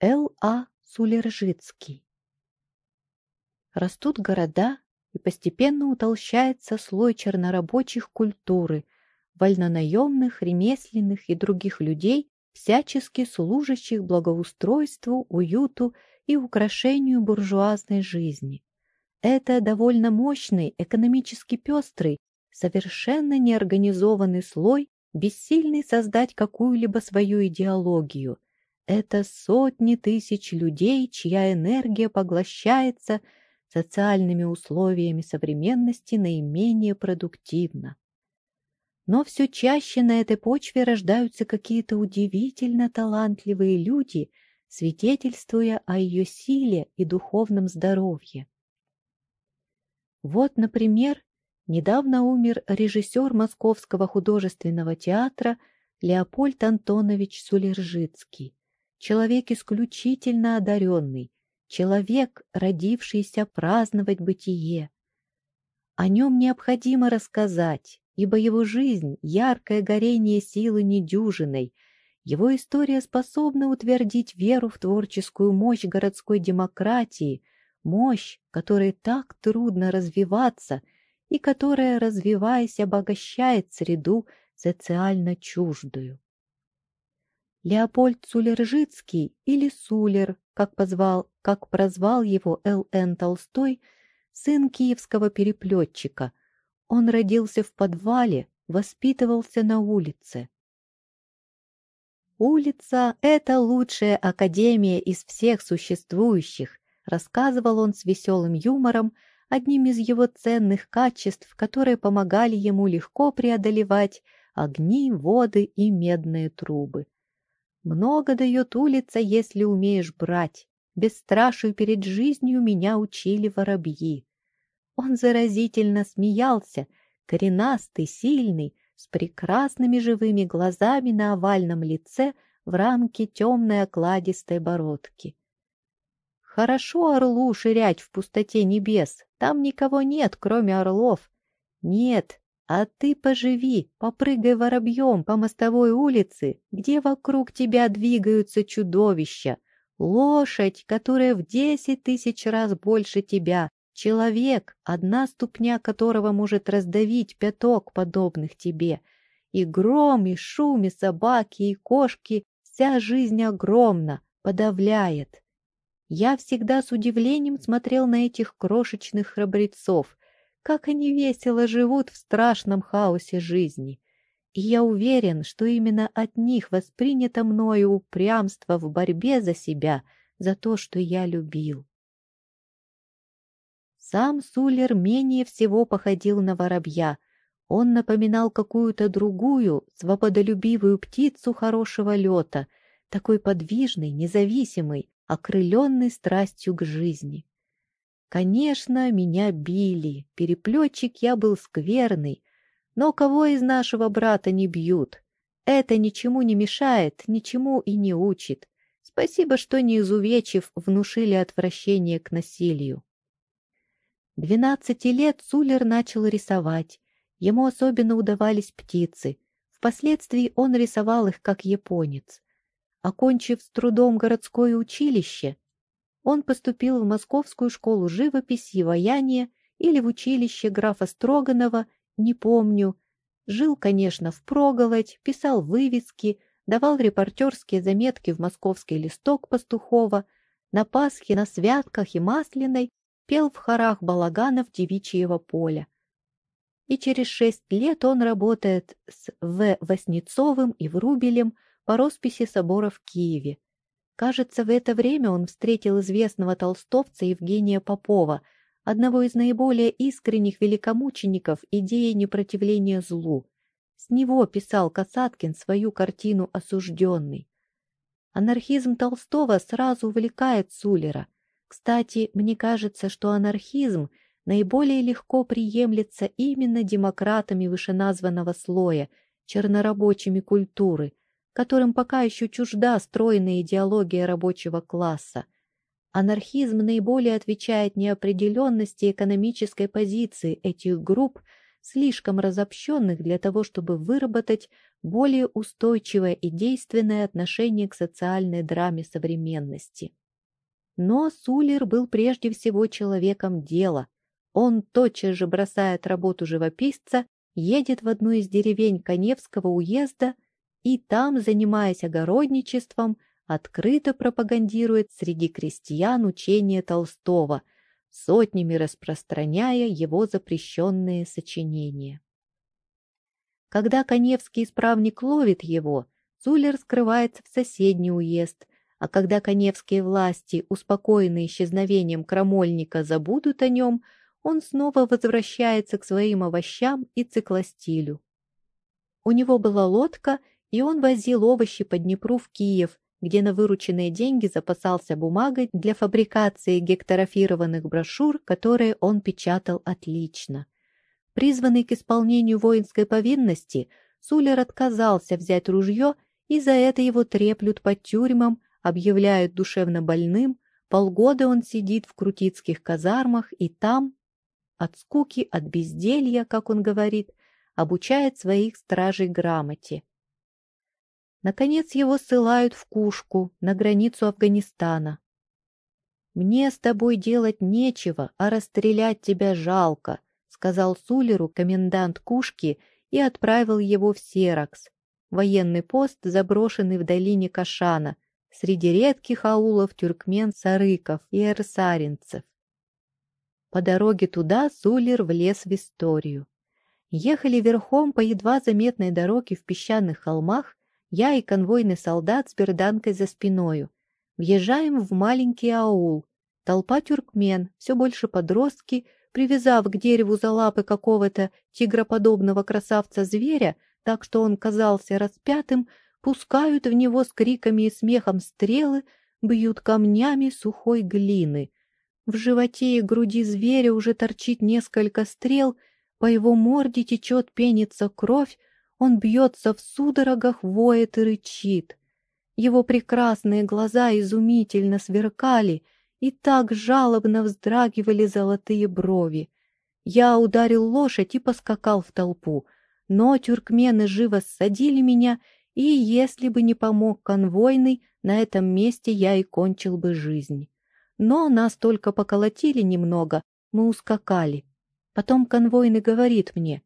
Л. А. Сулержицкий. Растут города, и постепенно утолщается слой чернорабочих культуры, вольнонаемных, ремесленных и других людей, всячески служащих благоустройству, уюту и украшению буржуазной жизни. Это довольно мощный, экономически пестрый, совершенно неорганизованный слой, бессильный создать какую-либо свою идеологию. Это сотни тысяч людей, чья энергия поглощается социальными условиями современности наименее продуктивно. Но все чаще на этой почве рождаются какие-то удивительно талантливые люди, свидетельствуя о ее силе и духовном здоровье. Вот, например, недавно умер режиссер Московского художественного театра Леопольд Антонович Сулержицкий, человек исключительно одаренный, человек, родившийся праздновать бытие. О нем необходимо рассказать, ибо его жизнь — яркое горение силы недюжиной, его история способна утвердить веру в творческую мощь городской демократии, мощь, которой так трудно развиваться и которая, развиваясь, обогащает среду социально чуждую. Леопольд Сулержицкий или Сулер, как, позвал, как прозвал его Л.Н. Толстой, сын киевского переплетчика. Он родился в подвале, воспитывался на улице. «Улица — это лучшая академия из всех существующих», рассказывал он с веселым юмором, одним из его ценных качеств, которые помогали ему легко преодолевать огни, воды и медные трубы. Много дает улица, если умеешь брать. Бесстрашию перед жизнью меня учили воробьи. Он заразительно смеялся, коренастый, сильный, с прекрасными живыми глазами на овальном лице в рамке темной окладистой бородки. Хорошо орлу ширять в пустоте небес, там никого нет, кроме орлов. Нет, а ты поживи, попрыгай воробьем по мостовой улице, где вокруг тебя двигаются чудовища. Лошадь, которая в десять тысяч раз больше тебя. Человек, одна ступня которого может раздавить пяток подобных тебе. И гром, и шум, и собаки, и кошки. Вся жизнь огромна, подавляет. Я всегда с удивлением смотрел на этих крошечных храбрецов — как они весело живут в страшном хаосе жизни. И я уверен, что именно от них воспринято мною упрямство в борьбе за себя, за то, что я любил. Сам Сулер менее всего походил на воробья. Он напоминал какую-то другую, свободолюбивую птицу хорошего лета, такой подвижный, независимый, окрыленный страстью к жизни. Конечно, меня били, переплетчик я был скверный, но кого из нашего брата не бьют? Это ничему не мешает, ничему и не учит. Спасибо, что не изувечив, внушили отвращение к насилию. Двенадцати лет Сулер начал рисовать. Ему особенно удавались птицы. Впоследствии он рисовал их как японец. Окончив с трудом городское училище, он поступил в Московскую школу живописи и ваяния или в училище графа Строганова, не помню. Жил, конечно, в проголодь, писал вывески, давал репортерские заметки в московский листок Пастухова, на Пасхе, на святках и Масляной пел в хорах балаганов девичьего поля. И через шесть лет он работает с В. Васнецовым и Врубелем по росписи собора в Киеве. Кажется, в это время он встретил известного толстовца Евгения Попова, одного из наиболее искренних великомучеников идеи непротивления злу. С него писал Касаткин свою картину «Осужденный». Анархизм Толстого сразу увлекает Сулера. Кстати, мне кажется, что анархизм наиболее легко приемлется именно демократами вышеназванного слоя, чернорабочими культуры – которым пока еще чужда стройная идеология рабочего класса. Анархизм наиболее отвечает неопределенности экономической позиции этих групп, слишком разобщенных для того, чтобы выработать более устойчивое и действенное отношение к социальной драме современности. Но Сулер был прежде всего человеком дела. Он тотчас же бросает работу живописца, едет в одну из деревень Коневского уезда и там, занимаясь огородничеством, открыто пропагандирует среди крестьян учение Толстого, сотнями распространяя его запрещенные сочинения. Когда Коневский исправник ловит его, Зулер скрывается в соседний уезд, а когда коневские власти, успокоенные исчезновением крамольника, забудут о нем, он снова возвращается к своим овощам и циклостилю. У него была лодка, и он возил овощи по Днепру в Киев, где на вырученные деньги запасался бумагой для фабрикации гектарофированных брошюр, которые он печатал отлично. Призванный к исполнению воинской повинности, Сулер отказался взять ружье, и за это его треплют по тюрьмам, объявляют душевно больным, полгода он сидит в крутицких казармах и там, от скуки, от безделья, как он говорит, обучает своих стражей грамоте. Наконец его ссылают в Кушку, на границу Афганистана. «Мне с тобой делать нечего, а расстрелять тебя жалко», сказал Сулеру комендант Кушки и отправил его в Серакс, военный пост, заброшенный в долине Кашана, среди редких аулов тюркмен-сарыков и эрсаринцев. По дороге туда Сулер влез в историю. Ехали верхом по едва заметной дороге в песчаных холмах, я и конвойный солдат с берданкой за спиною. Въезжаем в маленький аул. Толпа тюркмен, все больше подростки, привязав к дереву за лапы какого-то тигроподобного красавца-зверя, так что он казался распятым, пускают в него с криками и смехом стрелы, бьют камнями сухой глины. В животе и груди зверя уже торчит несколько стрел, по его морде течет, пенится кровь, он бьется в судорогах, воет и рычит. Его прекрасные глаза изумительно сверкали, и так жалобно вздрагивали золотые брови. Я ударил лошадь и поскакал в толпу, но тюркмены живо ссадили меня и если бы не помог конвойный, на этом месте я и кончил бы жизнь. Но нас только поколотили немного, мы ускакали. Потом конвойный говорит мне,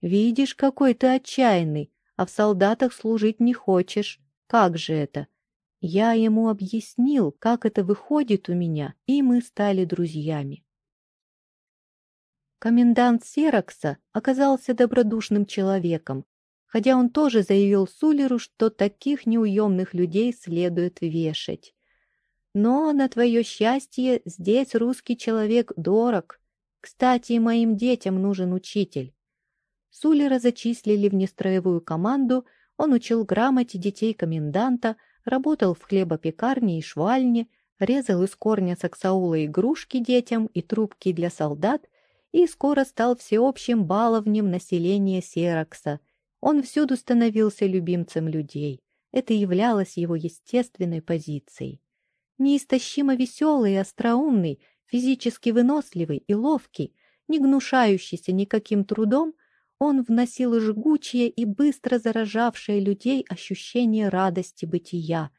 «Видишь, какой ты отчаянный, а в солдатах служить не хочешь. Как же это?» Я ему объяснил, как это выходит у меня, и мы стали друзьями. Комендант Серокса оказался добродушным человеком, хотя он тоже заявил Сулеру, что таких неуемных людей следует вешать. Но, на твое счастье, здесь русский человек дорог. Кстати, моим детям нужен учитель. Сулера зачислили в нестроевую команду, он учил грамоте детей коменданта, работал в хлебопекарне и швальне, резал из корня саксаула игрушки детям и трубки для солдат и скоро стал всеобщим баловнем населения Серокса – он всюду становился любимцем людей. Это являлось его естественной позицией. Неистощимо веселый и остроумный, физически выносливый и ловкий, не гнушающийся никаким трудом, он вносил жгучее и быстро заражавшее людей ощущение радости бытия.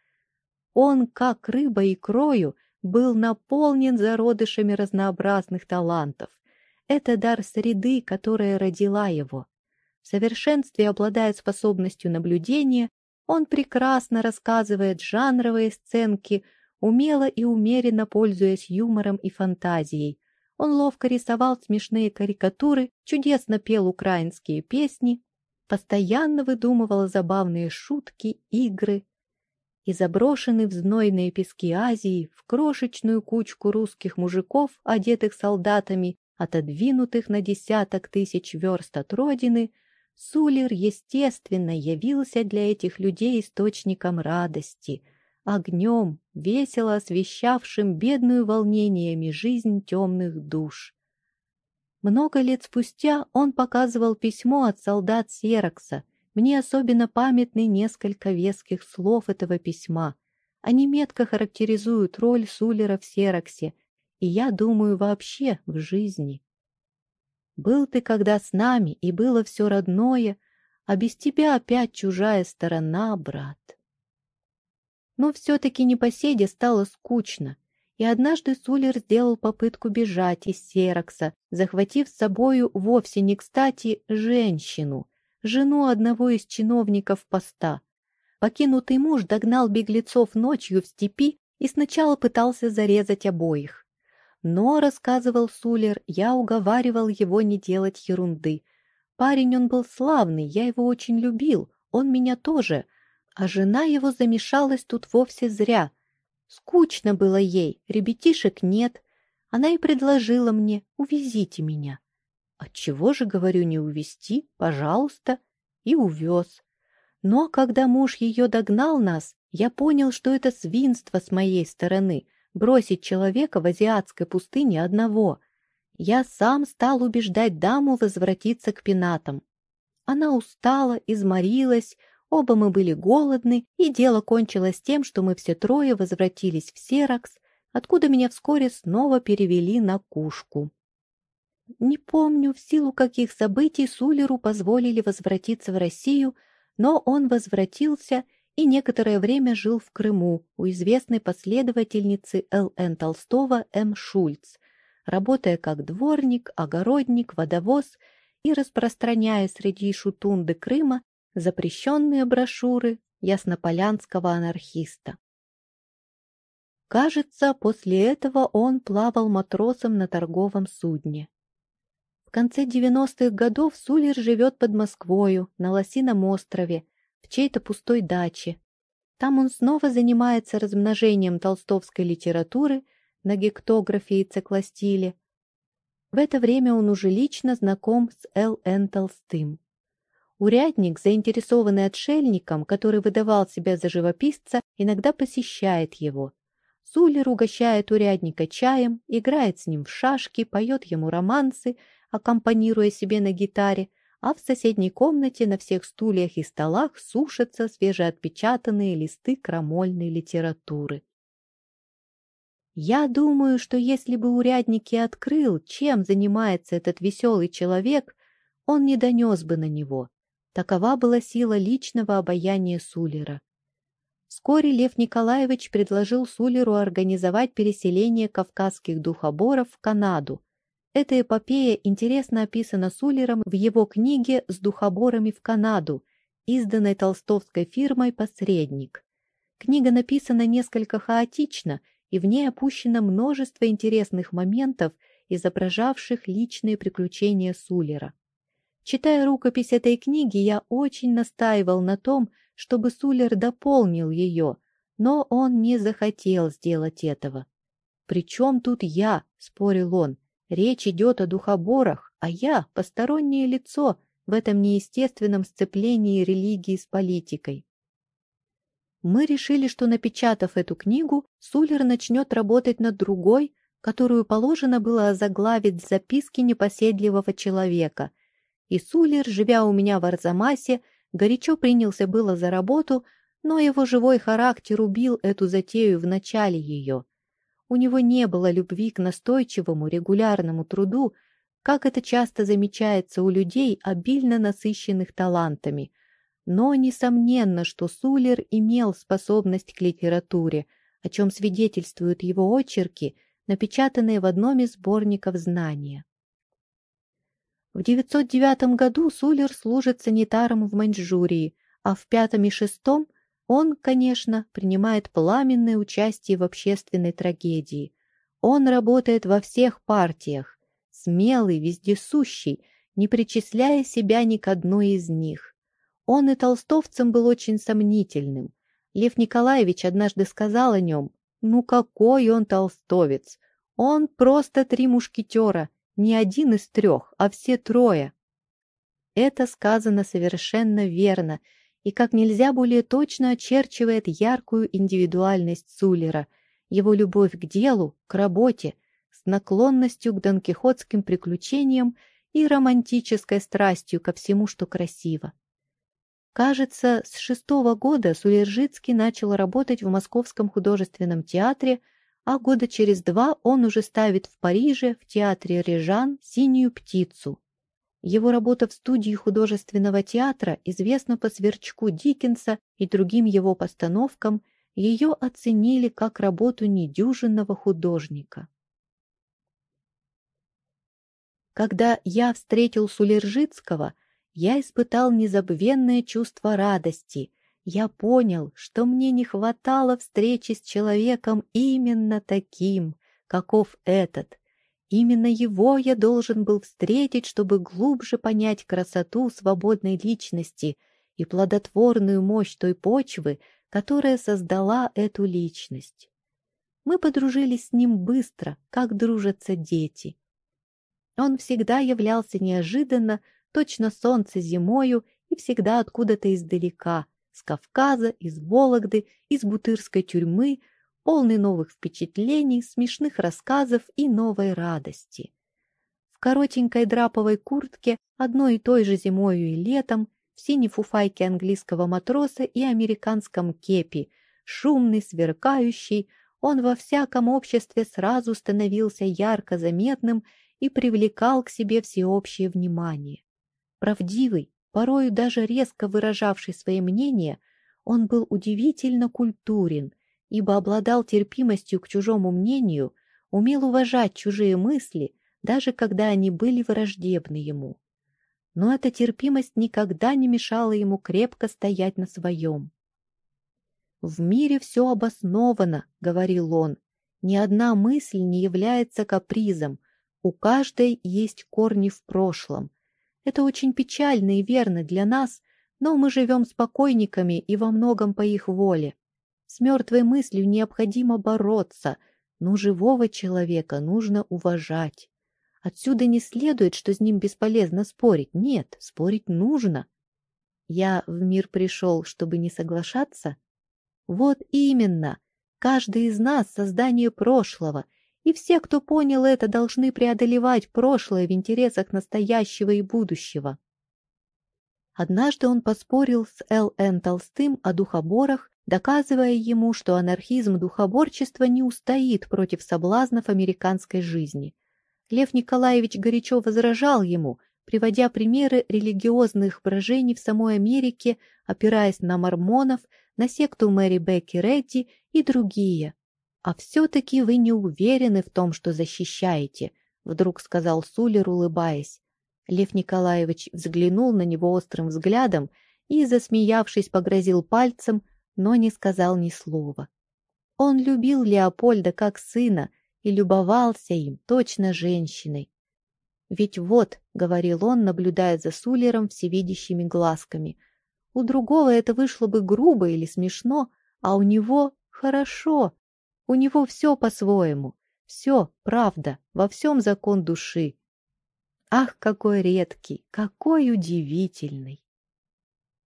Он, как рыба и крою, был наполнен зародышами разнообразных талантов. Это дар среды, которая родила его. В совершенстве обладает способностью наблюдения, он прекрасно рассказывает жанровые сценки, умело и умеренно пользуясь юмором и фантазией. Он ловко рисовал смешные карикатуры, чудесно пел украинские песни, постоянно выдумывал забавные шутки, игры. И заброшенный в знойные пески Азии, в крошечную кучку русских мужиков, одетых солдатами, отодвинутых на десяток тысяч верст от родины, Сулер, естественно, явился для этих людей источником радости, огнем, весело освещавшим бедную волнениями жизнь темных душ. Много лет спустя он показывал письмо от солдат Серокса. Мне особенно памятны несколько веских слов этого письма. Они метко характеризуют роль Сулера в Сероксе, и, я думаю, вообще в жизни. Был ты когда с нами, и было все родное, а без тебя опять чужая сторона, брат. Но все-таки непоседе стало скучно, и однажды Сулер сделал попытку бежать из Серокса, захватив с собою вовсе не кстати женщину, жену одного из чиновников поста. Покинутый муж догнал беглецов ночью в степи и сначала пытался зарезать обоих. Но, рассказывал Сулер, я уговаривал его не делать ерунды. Парень он был славный, я его очень любил, он меня тоже, а жена его замешалась тут вовсе зря. Скучно было ей, ребятишек нет. Она и предложила мне, увезите меня. Отчего же, говорю, не увезти, пожалуйста, и увез. Но когда муж ее догнал нас, я понял, что это свинство с моей стороны — бросить человека в азиатской пустыне одного. Я сам стал убеждать даму возвратиться к пенатам. Она устала, изморилась, оба мы были голодны, и дело кончилось тем, что мы все трое возвратились в Серакс, откуда меня вскоре снова перевели на кушку. Не помню, в силу каких событий Сулеру позволили возвратиться в Россию, но он возвратился и некоторое время жил в Крыму у известной последовательницы Л.Н. Толстого М. Шульц, работая как дворник, огородник, водовоз и распространяя среди шутунды Крыма запрещенные брошюры яснополянского анархиста. Кажется, после этого он плавал матросом на торговом судне. В конце 90-х годов Сулер живет под Москвою, на Лосином острове, в чьей-то пустой даче. Там он снова занимается размножением толстовской литературы на гектографе и циклостиле. В это время он уже лично знаком с Л. Н. Толстым. Урядник, заинтересованный отшельником, который выдавал себя за живописца, иногда посещает его. Сулер угощает урядника чаем, играет с ним в шашки, поет ему романсы, аккомпанируя себе на гитаре, а в соседней комнате на всех стульях и столах сушатся свежеотпечатанные листы крамольной литературы. Я думаю, что если бы урядник и открыл, чем занимается этот веселый человек, он не донес бы на него. Такова была сила личного обаяния Сулера. Вскоре Лев Николаевич предложил Сулеру организовать переселение кавказских духоборов в Канаду, эта эпопея интересно описана Сулером в его книге «С духоборами в Канаду», изданной толстовской фирмой «Посредник». Книга написана несколько хаотично, и в ней опущено множество интересных моментов, изображавших личные приключения Сулера. Читая рукопись этой книги, я очень настаивал на том, чтобы Сулер дополнил ее, но он не захотел сделать этого. «При чем тут я?» — спорил он. Речь идет о духоборах, а я — постороннее лицо в этом неестественном сцеплении религии с политикой. Мы решили, что, напечатав эту книгу, Сулер начнет работать над другой, которую положено было озаглавить записки непоседливого человека. И Сулер, живя у меня в Арзамасе, горячо принялся было за работу, но его живой характер убил эту затею в начале ее. У него не было любви к настойчивому, регулярному труду, как это часто замечается у людей, обильно насыщенных талантами. Но несомненно, что Сулер имел способность к литературе, о чем свидетельствуют его очерки, напечатанные в одном из сборников знания. В 909 году Сулер служит санитаром в Маньчжурии, а в пятом и шестом – он, конечно, принимает пламенное участие в общественной трагедии. Он работает во всех партиях, смелый, вездесущий, не причисляя себя ни к одной из них. Он и толстовцем был очень сомнительным. Лев Николаевич однажды сказал о нем, «Ну какой он толстовец! Он просто три мушкетера, не один из трех, а все трое». Это сказано совершенно верно – и как нельзя более точно очерчивает яркую индивидуальность Сулера, его любовь к делу, к работе, с наклонностью к донкихотским приключениям и романтической страстью ко всему, что красиво. Кажется, с шестого года Сулержицкий начал работать в Московском художественном театре, а года через два он уже ставит в Париже в театре Режан «Синюю птицу». Его работа в студии художественного театра известна по «Сверчку» Диккенса и другим его постановкам, ее оценили как работу недюжинного художника. Когда я встретил Сулержицкого, я испытал незабвенное чувство радости. Я понял, что мне не хватало встречи с человеком именно таким, каков этот. Именно его я должен был встретить, чтобы глубже понять красоту свободной личности и плодотворную мощь той почвы, которая создала эту личность. Мы подружились с ним быстро, как дружатся дети. Он всегда являлся неожиданно, точно солнце зимою и всегда откуда-то издалека, с Кавказа, из Вологды, из Бутырской тюрьмы, полный новых впечатлений, смешных рассказов и новой радости. В коротенькой драповой куртке, одной и той же зимою и летом, в синей фуфайке английского матроса и американском кепи, шумный, сверкающий, он во всяком обществе сразу становился ярко заметным и привлекал к себе всеобщее внимание. Правдивый, порою даже резко выражавший свои мнения, он был удивительно культурен, ибо обладал терпимостью к чужому мнению, умел уважать чужие мысли, даже когда они были враждебны ему. Но эта терпимость никогда не мешала ему крепко стоять на своем. «В мире все обосновано», — говорил он, — «ни одна мысль не является капризом, у каждой есть корни в прошлом, это очень печально и верно для нас, но мы живем с покойниками и во многом по их воле. С мертвой мыслью необходимо бороться, но живого человека нужно уважать. Отсюда не следует, что с ним бесполезно спорить. Нет, спорить нужно. Я в мир пришел, чтобы не соглашаться? Вот именно. Каждый из нас — создание прошлого — и все, кто понял это, должны преодолевать прошлое в интересах настоящего и будущего. Однажды он поспорил с Л.Н. Толстым о духоборах, доказывая ему, что анархизм духоборчества не устоит против соблазнов американской жизни. Лев Николаевич горячо возражал ему, приводя примеры религиозных брожений в самой Америке, опираясь на мормонов, на секту Мэри Бекки Редди и другие – «А все-таки вы не уверены в том, что защищаете», — вдруг сказал Сулер, улыбаясь. Лев Николаевич взглянул на него острым взглядом и, засмеявшись, погрозил пальцем, но не сказал ни слова. Он любил Леопольда как сына и любовался им, точно женщиной. «Ведь вот», — говорил он, наблюдая за Сулером всевидящими глазками, — «у другого это вышло бы грубо или смешно, а у него хорошо, у него все по-своему. Все, правда, во всем закон души. Ах, какой редкий, какой удивительный!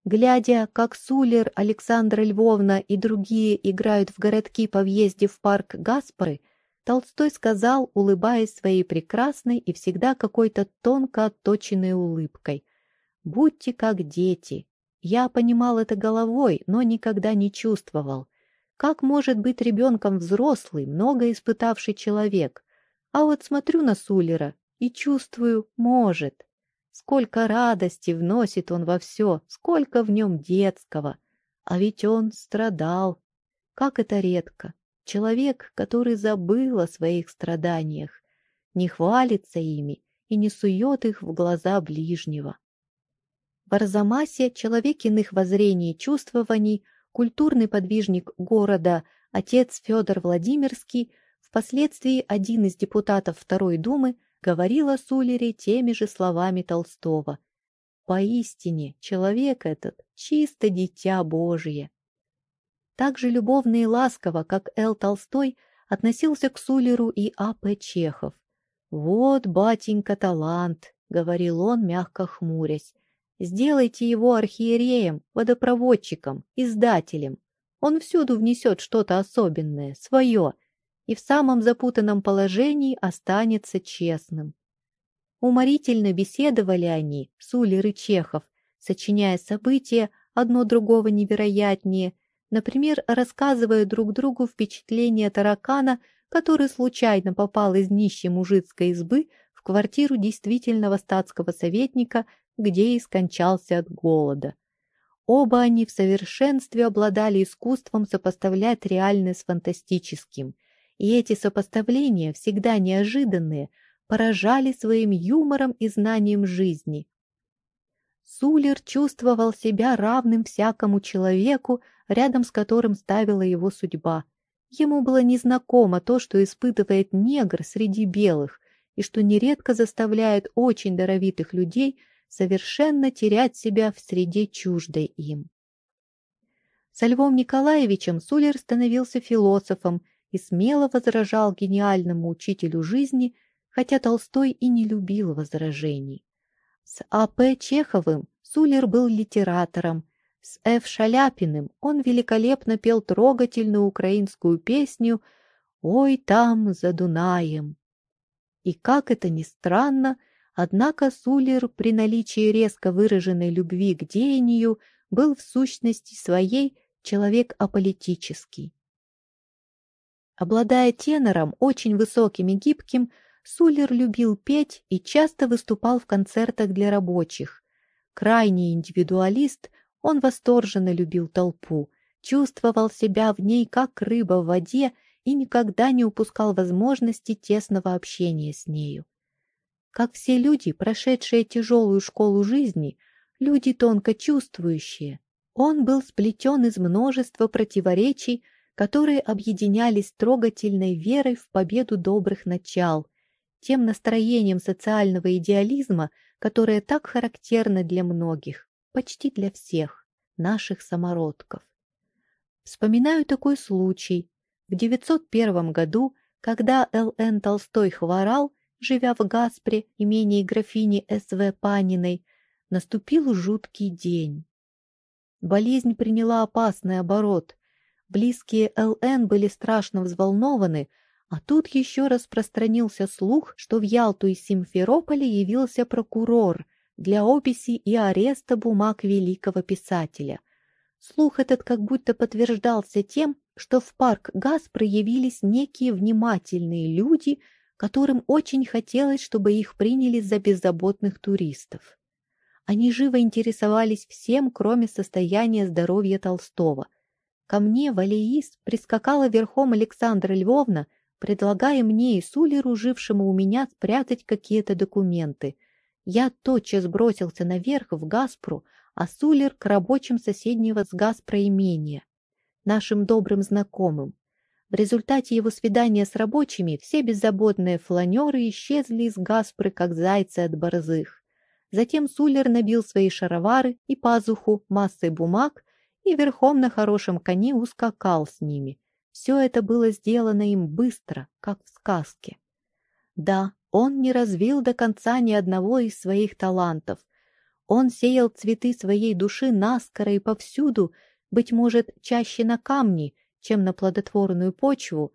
Глядя, как Сулер, Александра Львовна и другие играют в городки по въезде в парк Гаспары, Толстой сказал, улыбаясь своей прекрасной и всегда какой-то тонко отточенной улыбкой, «Будьте как дети». Я понимал это головой, но никогда не чувствовал. Как может быть ребенком взрослый, много испытавший человек? А вот смотрю на Сулера и чувствую, может. Сколько радости вносит он во все, сколько в нем детского. А ведь он страдал. Как это редко. Человек, который забыл о своих страданиях, не хвалится ими и не сует их в глаза ближнего. В Арзамасе человек иных воззрений и чувствований – культурный подвижник города, отец Федор Владимирский, впоследствии один из депутатов Второй Думы, говорил о Сулере теми же словами Толстого. Поистине, человек этот — чисто дитя Божие. Так же любовно и ласково, как Л. Толстой, относился к Сулеру и А. П. Чехов. «Вот, батенька, талант», — говорил он, мягко хмурясь. Сделайте его архиереем, водопроводчиком, издателем. Он всюду внесет что-то особенное, свое, и в самом запутанном положении останется честным. Уморительно беседовали они, Сулер и Чехов, сочиняя события, одно другого невероятнее, например, рассказывая друг другу впечатление таракана, который случайно попал из нищей мужицкой избы в квартиру действительного статского советника, где и скончался от голода. Оба они в совершенстве обладали искусством сопоставлять реальное с фантастическим, и эти сопоставления, всегда неожиданные, поражали своим юмором и знанием жизни. Сулер чувствовал себя равным всякому человеку, рядом с которым ставила его судьба. Ему было незнакомо то, что испытывает негр среди белых, и что нередко заставляет очень даровитых людей совершенно терять себя в среде чуждой им. Со Львом Николаевичем Сулер становился философом и смело возражал гениальному учителю жизни, хотя Толстой и не любил возражений. С А.П. Чеховым Сулер был литератором, с Ф. Шаляпиным он великолепно пел трогательную украинскую песню «Ой, там, за Дунаем». И как это ни странно, однако Сулер при наличии резко выраженной любви к деянию был в сущности своей человек аполитический. Обладая тенором, очень высоким и гибким, Сулер любил петь и часто выступал в концертах для рабочих. Крайний индивидуалист, он восторженно любил толпу, чувствовал себя в ней как рыба в воде и никогда не упускал возможности тесного общения с нею. Как все люди, прошедшие тяжелую школу жизни, люди тонко чувствующие, он был сплетен из множества противоречий, которые объединялись трогательной верой в победу добрых начал, тем настроением социального идеализма, которое так характерно для многих, почти для всех, наших самородков. Вспоминаю такой случай, в 901 году, когда Л.Н. Толстой хворал, живя в Гаспре, имении графини С.В. Паниной, наступил жуткий день. Болезнь приняла опасный оборот. Близкие Л.Н. были страшно взволнованы, а тут еще распространился слух, что в Ялту из Симферополя явился прокурор для описи и ареста бумаг великого писателя. Слух этот как будто подтверждался тем, что в парк ГАЗ проявились некие внимательные люди, которым очень хотелось, чтобы их приняли за беззаботных туристов. Они живо интересовались всем, кроме состояния здоровья Толстого. Ко мне, Валеис, прискакала верхом Александра Львовна, предлагая мне и Сулеру, жившему у меня, спрятать какие-то документы. Я тотчас бросился наверх в Гаспру, а Сулер к рабочим соседнего с Гаспро имения нашим добрым знакомым. В результате его свидания с рабочими все беззаботные фланеры исчезли из Гаспры, как зайцы от борзых. Затем Сулер набил свои шаровары и пазуху массой бумаг и верхом на хорошем коне ускакал с ними. Все это было сделано им быстро, как в сказке. Да, он не развил до конца ни одного из своих талантов. Он сеял цветы своей души наскоро и повсюду, быть может, чаще на камни, чем на плодотворную почву,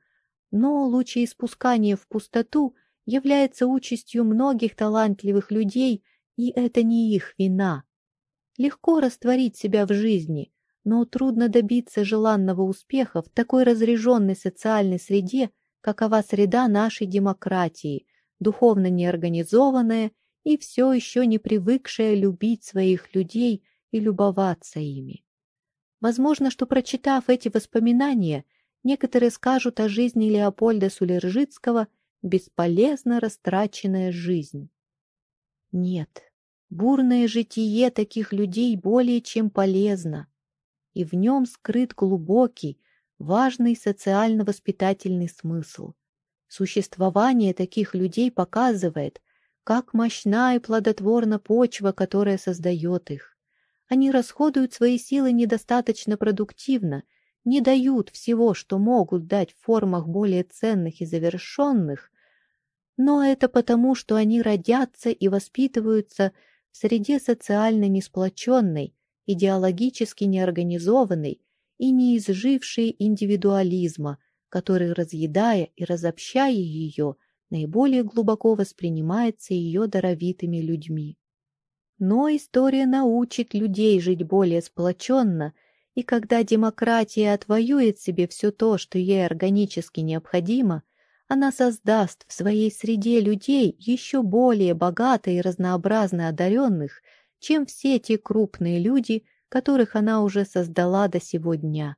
но лучеиспускание в пустоту является участью многих талантливых людей, и это не их вина. Легко растворить себя в жизни, но трудно добиться желанного успеха в такой разреженной социальной среде, какова среда нашей демократии, духовно неорганизованная и все еще не привыкшая любить своих людей и любоваться ими. Возможно, что прочитав эти воспоминания, некоторые скажут о жизни Леопольда Сулержицкого «бесполезно растраченная жизнь». Нет, бурное житие таких людей более чем полезно, и в нем скрыт глубокий, важный социально-воспитательный смысл. Существование таких людей показывает, как мощна и плодотворна почва, которая создает их. Они расходуют свои силы недостаточно продуктивно, не дают всего, что могут дать в формах более ценных и завершенных, но это потому, что они родятся и воспитываются в среде социально несплоченной, идеологически неорганизованной и не изжившей индивидуализма, который, разъедая и разобщая ее, наиболее глубоко воспринимается ее даровитыми людьми. Но история научит людей жить более сплоченно, и когда демократия отвоюет себе все то, что ей органически необходимо, она создаст в своей среде людей еще более богато и разнообразно одаренных, чем все те крупные люди, которых она уже создала до сего дня.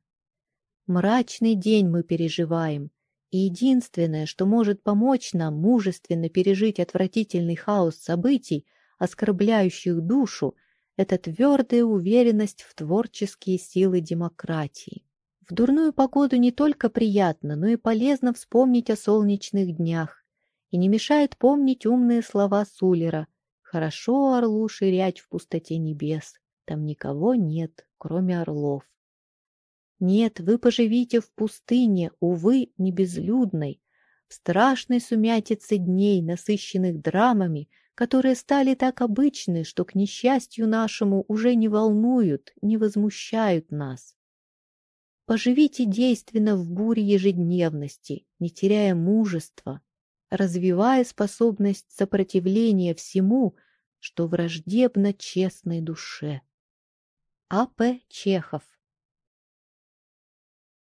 Мрачный день мы переживаем, и единственное, что может помочь нам мужественно пережить отвратительный хаос событий, оскорбляющих душу, это твердая уверенность в творческие силы демократии. В дурную погоду не только приятно, но и полезно вспомнить о солнечных днях. И не мешает помнить умные слова Сулера. «Хорошо орлу ширять в пустоте небес, там никого нет, кроме орлов». Нет, вы поживите в пустыне, увы, не безлюдной, в страшной сумятице дней, насыщенных драмами, которые стали так обычны, что к несчастью нашему уже не волнуют, не возмущают нас. Поживите действенно в буре ежедневности, не теряя мужества, развивая способность сопротивления всему, что враждебно честной душе. А. П. Чехов